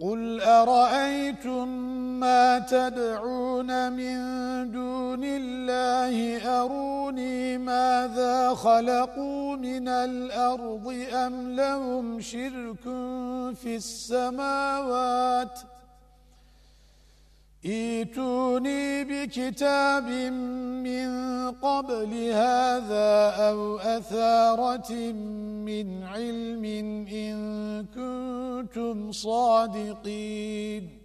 قُلْ أَرَأَيْتُمْ مَا تَدْعُونَ مِن دُونِ اللَّهِ أَرُونِي مَاذَا خَلَقُوا مِنَ الْأَرْضِ أَمْ لَهُمْ شِرْكٌ فِي السَّمَاوَاتِ ايتوني بكتاب من قبل هذا أو أثارة من علم كنتم صادقين